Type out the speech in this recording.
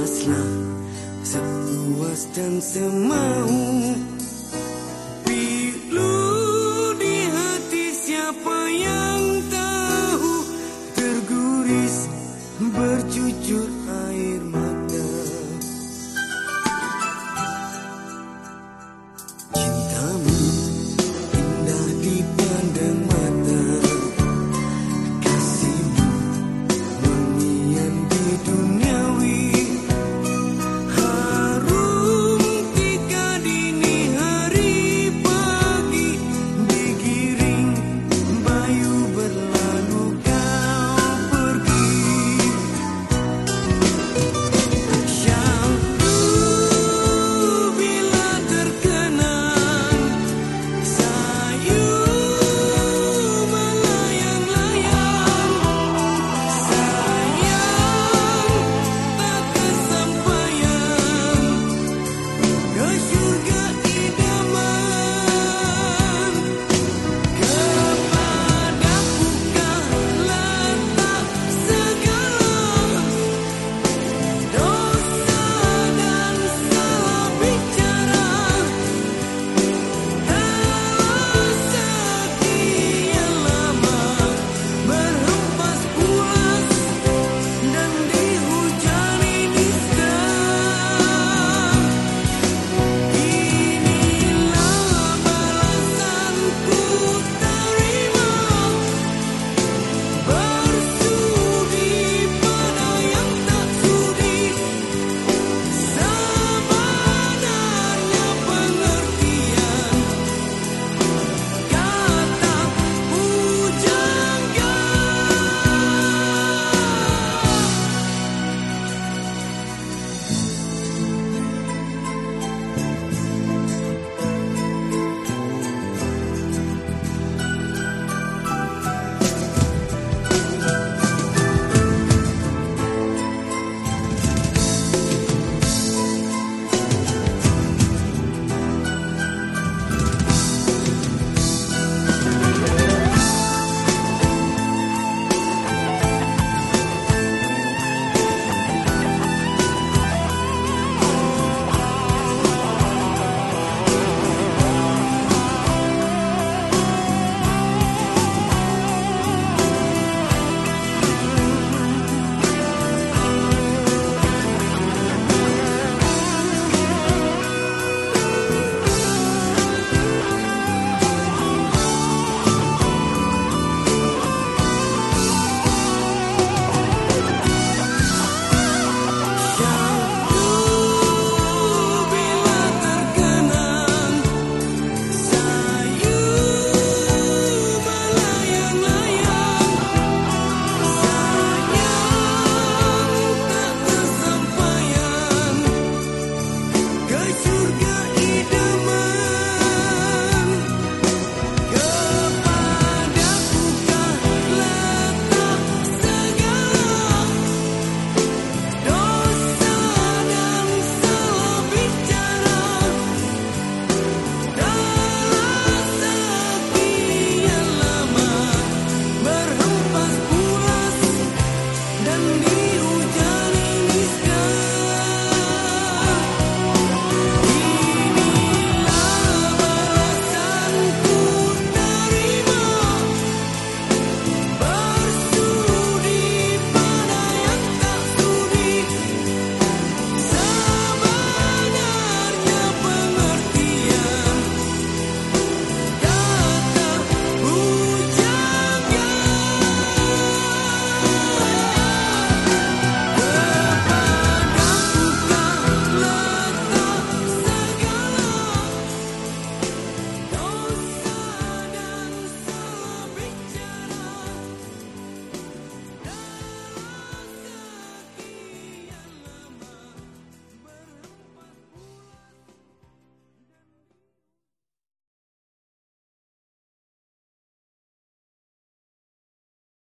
Islam Sepuas dan semau